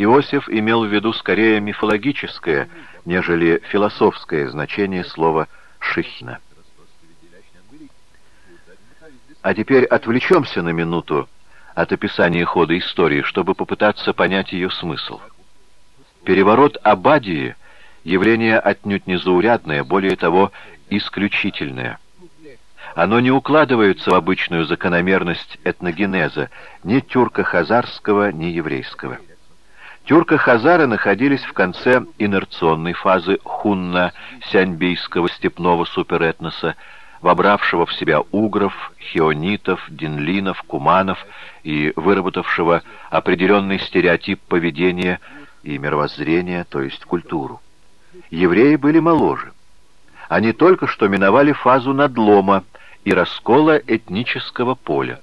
Иосиф имел в виду скорее мифологическое, нежели философское значение слова «шихна». А теперь отвлечемся на минуту от описания хода истории, чтобы попытаться понять ее смысл. Переворот Абадии — явление отнюдь не заурядное, более того, исключительное. Оно не укладывается в обычную закономерность этногенеза ни тюрко-хазарского, ни еврейского. Тюрко-хазары находились в конце инерционной фазы хунна-сяньбийского степного суперэтноса, вобравшего в себя угров, хионитов, динлинов, куманов и выработавшего определенный стереотип поведения и мировоззрения, то есть культуру. Евреи были моложе. Они только что миновали фазу надлома и раскола этнического поля.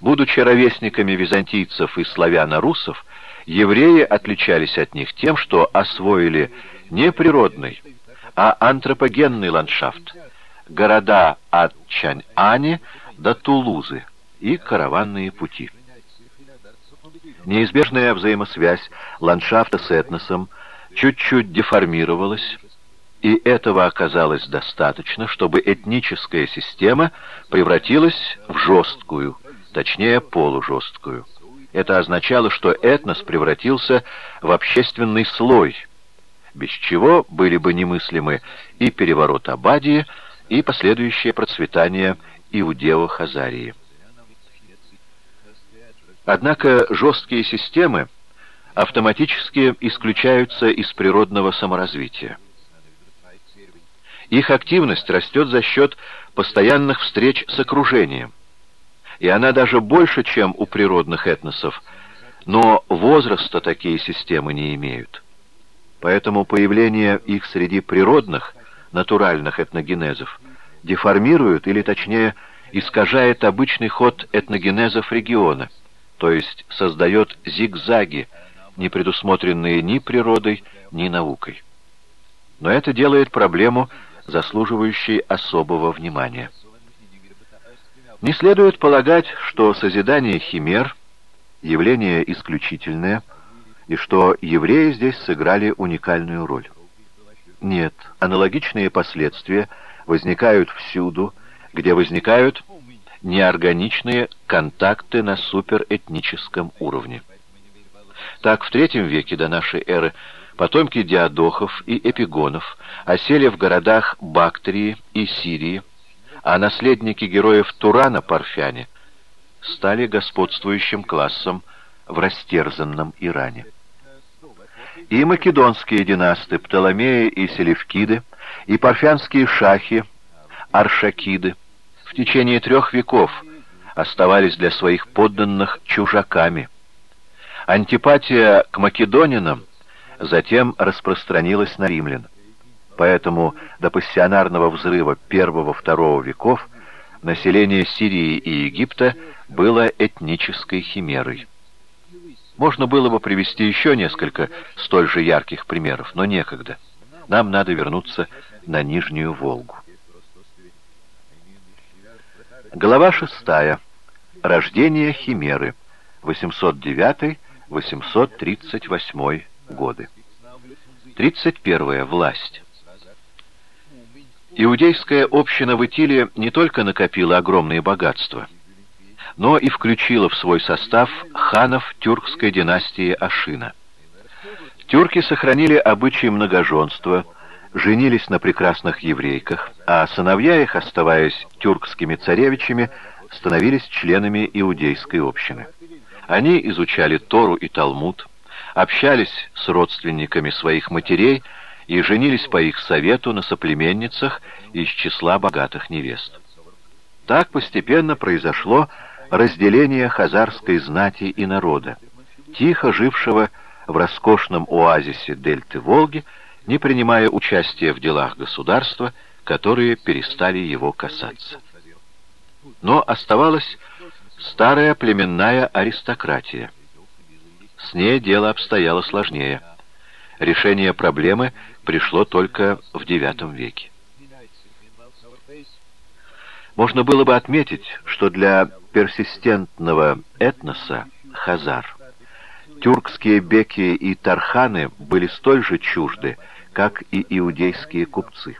Будучи ровесниками византийцев и славяно-русов, евреи отличались от них тем, что освоили не природный, а антропогенный ландшафт, города от Чань-Ани до Тулузы и караванные пути. Неизбежная взаимосвязь ландшафта с этносом чуть-чуть деформировалась, и этого оказалось достаточно, чтобы этническая система превратилась в жесткую, точнее полужесткую. Это означало, что этнос превратился в общественный слой, без чего были бы немыслимы и переворот Абадии, и последующее процветание Иудео-Хазарии. Однако жесткие системы автоматически исключаются из природного саморазвития. Их активность растет за счет постоянных встреч с окружением, и она даже больше, чем у природных этносов, но возраста такие системы не имеют. Поэтому появление их среди природных, натуральных этногенезов деформирует, или точнее искажает обычный ход этногенезов региона – то есть создает зигзаги, не предусмотренные ни природой, ни наукой. Но это делает проблему, заслуживающей особого внимания. Не следует полагать, что созидание химер — явление исключительное, и что евреи здесь сыграли уникальную роль. Нет, аналогичные последствия возникают всюду, где возникают неорганичные контакты на суперэтническом уровне. Так, в третьем веке до нашей эры потомки диадохов и эпигонов осели в городах Бактрии и Сирии, а наследники героев Турана, парфяне, стали господствующим классом в растерзанном Иране. И македонские династы Птоломеи и Селевкиды, и парфянские шахи, Аршакиды, в течение трех веков оставались для своих подданных чужаками. Антипатия к македонинам затем распространилась на римлян. Поэтому до пассионарного взрыва первого-второго веков население Сирии и Египта было этнической химерой. Можно было бы привести еще несколько столь же ярких примеров, но некогда. Нам надо вернуться на Нижнюю Волгу. Глава 6. Рождение Химеры. 809-838 годы. 31. Власть. Иудейская община в Итиле не только накопила огромные богатства, но и включила в свой состав ханов тюркской династии Ашина. Тюрки сохранили обычаи многоженства – женились на прекрасных еврейках, а сыновья их, оставаясь тюркскими царевичами, становились членами иудейской общины. Они изучали Тору и Талмуд, общались с родственниками своих матерей и женились по их совету на соплеменницах из числа богатых невест. Так постепенно произошло разделение хазарской знати и народа, тихо жившего в роскошном оазисе дельты Волги, не принимая участия в делах государства, которые перестали его касаться. Но оставалась старая племенная аристократия. С ней дело обстояло сложнее. Решение проблемы пришло только в IX веке. Можно было бы отметить, что для персистентного этноса хазар Тюркские беки и тарханы были столь же чужды, как и иудейские купцы.